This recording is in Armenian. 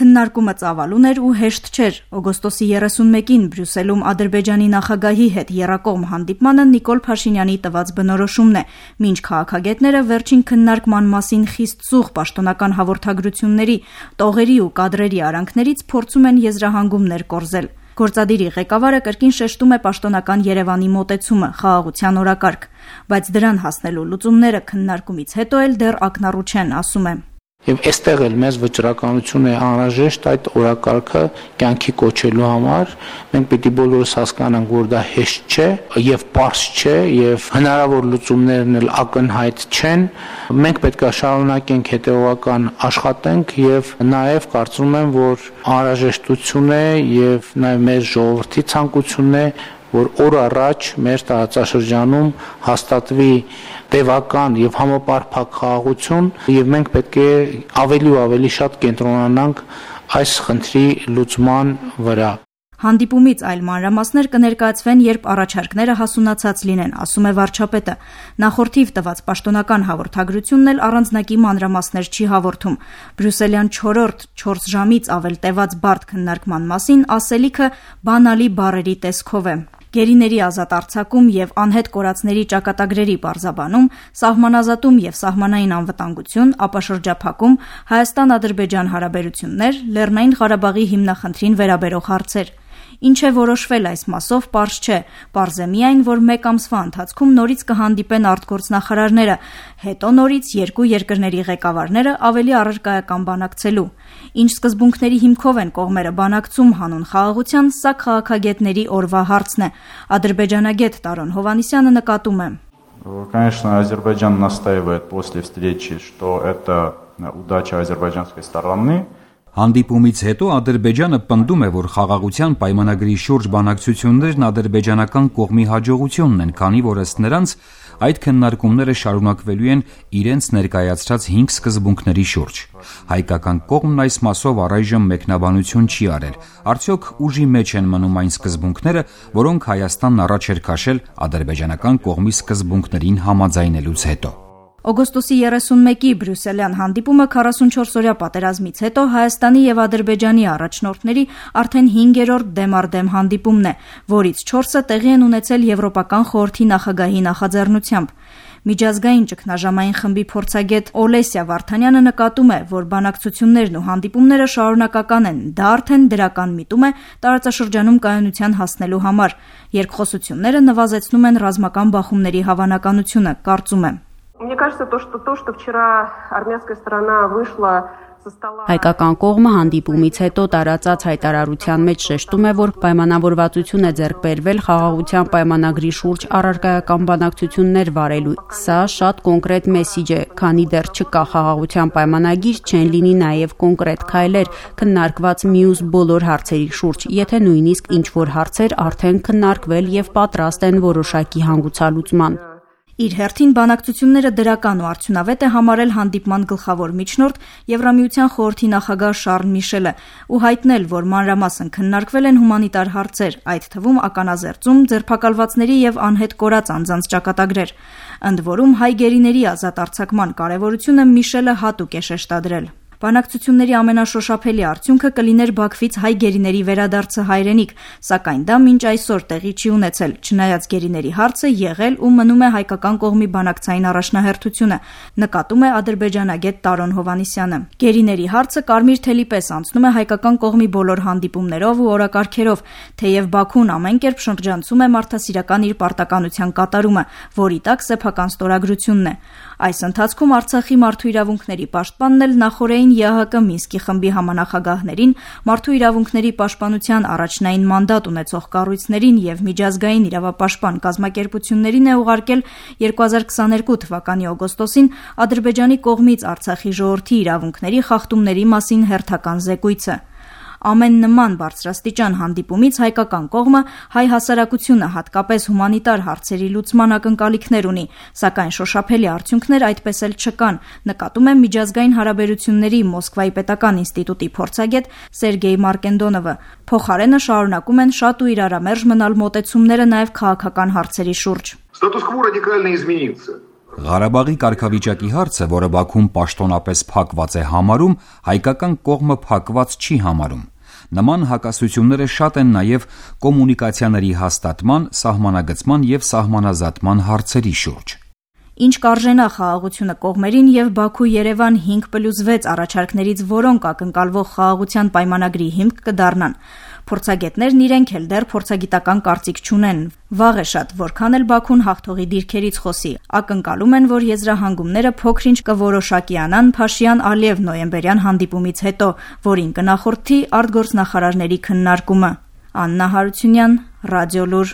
քննարկումը ծավալուն էր ու հեշտ չէր։ Օգոստոսի 31-ին Բրյուսելում Ադրբեջանի նախագահի հետ երակողմ հանդիպմանը Նիկոլ Փաշինյանի տված բնորոշումն է։ Մինչ քաղաքագետները վերջին քննարկման մասին խիստ զուղ պաշտոնական հաղորդագրությունների, տողերի ու կադրերի արանքներից փորձում են եզրահանգումներ կորզել։ Գործադիրի ղեկավարը կրկին շեշտում է պաշտոնական Երևանի մոտեցումը՝ խաղաղության օրակարգ, բայց դրան հասնելու լուծումները քննարկումից հետո էլ դեռ ակնառու չեն, ասում է։ Եվ այստեղ էլ մեզ վճռականություն է անհրաժեշտ այդ օրակարգը կյանքի կոչելու համար։ Մենք պիտի բոլորս հասկանանք, որ դա հեշտ չէ եւ པարս չէ եւ հնարավոր լուծումներն էլ ակնհայտ չեն։ Մենք պետք է շարունակենք հետեւական աշխատենք եւ նաեւ կարծում եմ, որ անհրաժեշտություն է եւ նաեւ մեր ժողովրդի ցանկությունն է որ օր առաջ մեր տարածաշրջանում հաստատվի տևական եւ համապարփակ խաղաղություն եւ մենք պետք է ավելի ու ավելի շատ կենտրոնանանք այս խնդրի լուծման վրա Հանդիպումից այլ մանրամասներ կներկայացվեն, երբ առաջարկները հասունացած լինեն, ասում է վարչապետը։ Նախորդիվ տված պաշտոնական հաղորդագրությունն էլ առանձնակի մանրամասներ չի հաղորդում։ Բրյուսելյան 4-րդ 4 ժամից ավել տևած բարդ քննարկման մասին ասելիքը բանալի բարերի տեսքով է գերիների ազատ արձակում եւ անհետ կորածների ճակատագրերի պարզաբանում, սահմանազատում եւ սահմանային անվտանգություն, ապա շրջափակում, Հայաստան-Ադրբեջան հարաբերություններ, Լեռնային Ղարաբաղի հիմնախնդրին վերաբերող հարցեր։ Ինչ է որոշվել այս մասով, པարզ չէ։ Պարզ է միայն, որ մեկ ամսվա ընթացքում նորից կհանդիպեն արտգործնախարարները, հետո նորից երկու երկրների ղեկավարները ավելի առարկայական բանակցելու Ինչ սկզբունքների հիմքով են կողմերը բանակցում հանուն խաղաղության, սա քաղաքագետների օրվա հարցն է։ Ադրբեջանագետ Տարոն Հովանիսյանը նկատում է. Конечно, Азербайджан настаивает после встречи, что это удача азербайджанской стороны, Հանդիպումից հետո Ադրբեջանը պնդում է, որ խաղաղության պայմանագրի շուրջ բանակցություններն ադրբեջանական կողմի հաջողությունն են, քանի որ ըստ նրանց այդ քննարկումները շարունակվելու են իրենց ներկայացրած 5 սկզբունքների շուրջ։ Հայկական կողմն այս մասով առայժմ մեկնաբանություն չի արել։ Արդյոք ուժի մեջ են մնում այն սկզբունքները, որոնք Հայաստանն առաջ էր քաշել ադրբեջանական կողմի սկզբունքներին համաձայնելուց հետո։ Օգոստոսի 31-ի Բրյուսելյան հանդիպումը 44-օրյա պատերազմից հետո Հայաստանի եւ Ադրբեջանի առաջնորդների արդեն 5-րդ դեմարդեմ հանդիպումն է, որից 4-ը տեղի են ունեցել Եվրոպական խորհրդի նախագահի նախաձեռնությամբ։ Միջազգային ճգնաժամային խմբի փորձագետ Օլեսիա Վարդանյանը նկատում է, որ բանակցություններն ու հանդիպումները շարունակական են։ Դա արդեն դրական միտում է տարածաշրջանում կայունության հասնելու համար։ Երկխոսությունները նվազեցնում են ռազմական բախումների հավանականությունը, կարծում է։ Мне кажется, то, что то, что вчера армянская сторона вышла Հայկական կողմը հանդիպումից հետո տարածած հայտարարության մեջ շեշտում է, որ պայմանավորվածություն է ձեռք բերվել խաղաղության պայմանագրի շուրջ առարկայական բանակցություններ վարելու։ Սա շատ կոնկրետ մեսիջ է, քանի դեռ չկա խաղաղության պայմանագիր, չեն լինի նաև կոնկրետ քայլեր քննարկված մյուս բոլոր հարցերի շուրջ, եթե նույնիսկ ինչ որ հարցեր արդեն քննարկվել եւ պատրաստ են որոշակի հանգուցալուծման։ Իր հերթին բանակցությունները դրական ու արդյունավետ է համարել հանդիպման գլխավոր միջնորդ Եվրամիության խորհրդի նախագահ Շարլ Միշելը ու հայտնել, որ մանրամասն քննարկվել են հումանիտար հարցեր, այդ թվում ականազերծում, ձերբակալվածների եւ անհետ կորած անձանց ճակատագրեր։ Ընդ որում հայ գերիների ազատ արձակման կարևորությունը Միշելը հատուկ է շեշտադրել։ Բանակցությունների ամենաշոշափելի արդյունքը կլիներ Բաքվից հայ գերիների վերադարձը հայրենիք, սակայն դա մինչ այսօր տեղի չի ունեցել, չնայած գերիների հարցը եղել ու մնում է հայկական կողմի բանակցային առաջնահերթությունը, նկատում է ադրբեջանագետ Տարոն Հովանիսյանը։ Գերիների հարցը կարմիր թելի պես անցնում է հայկական կողմի բոլոր հանդիպումներով ու օրակարգերով, թեև Բաքուն ամեն կերպ շրջանցում է մարդասիրական իր պարտականության կատարումը, որի տակ սեփական ստորագրությունն է։ Այս ընթացքում Արցախի մարդու իրավունքների պաշտպանն էլ նախորդային ԵԱՀԿ Մինսկի խմբի համանախագահներին, մարդու իրավունքների պաշտպանության առաջնային մանդատ ունեցող կառույցներին եւ միջազգային իրավապաշտպան կազմակերպություններին է ուղարկել 2022 թվականի օգոստոսին Ադրբեջանի կողմից Արցախի ժողովրդի իրավունքների խախտումների մասին հերթական զեկույցը։ Ամեն նման բարձրաստիճան հանդիպումից հայկական կողմը հայ հասարակությունը հատկապես հումանիտար հարցերի լուծման ակնկալիքներ ունի, սակայն շոշափելի արդյունքներ այդպես էլ չկան, նկատում է միջազգային հարաբերությունների Մոսկվայի պետական ինստիտուտի փորձագետ Սերգեյ Մարկենդոնովը։ Փոխարենը շարունակում են շատ ու իրարամերժ մնալ մոտեցումները նաև քաղաքական հարցերի շուրջ։ Статус-кво радикально изменится. Ղարաբաղի կարգավիճակի հարցը, որը Բաքուն պաշտոնապես փակված է համարում, հայկական կողմը փակված չի համարում։ Նման հակասությունները շատ են նաև կոմունիկացիաների հաստատման, սահմանագծման եւ սահմանազատման հարցերի շուրջ։ Ինչ կարժենա խաղաղությունը կողմերին եւ Բաքու-Երևան 5+6 առաջարկներից որոնք ակնկալվող խաղաղության պայմանագրի հիմք կդառնան։ Փորձագետներն իրենք էլ դեռ փորձագիտական կարծիք չունեն։ Վաղ է շատ, որքան էլ Բաքուն հաղթողի դիրքերից խոսի։ Ակնկալում են, որ եզրահանգումները փոքրինչ կորոշակիանան Փաշյան-Ալիև նոյեմբերյան հանդիպումից հետո, որին կնախորդի արտգործնախարարների քննարկումը։ Աննա Հարությունյան, Ռադիոլուր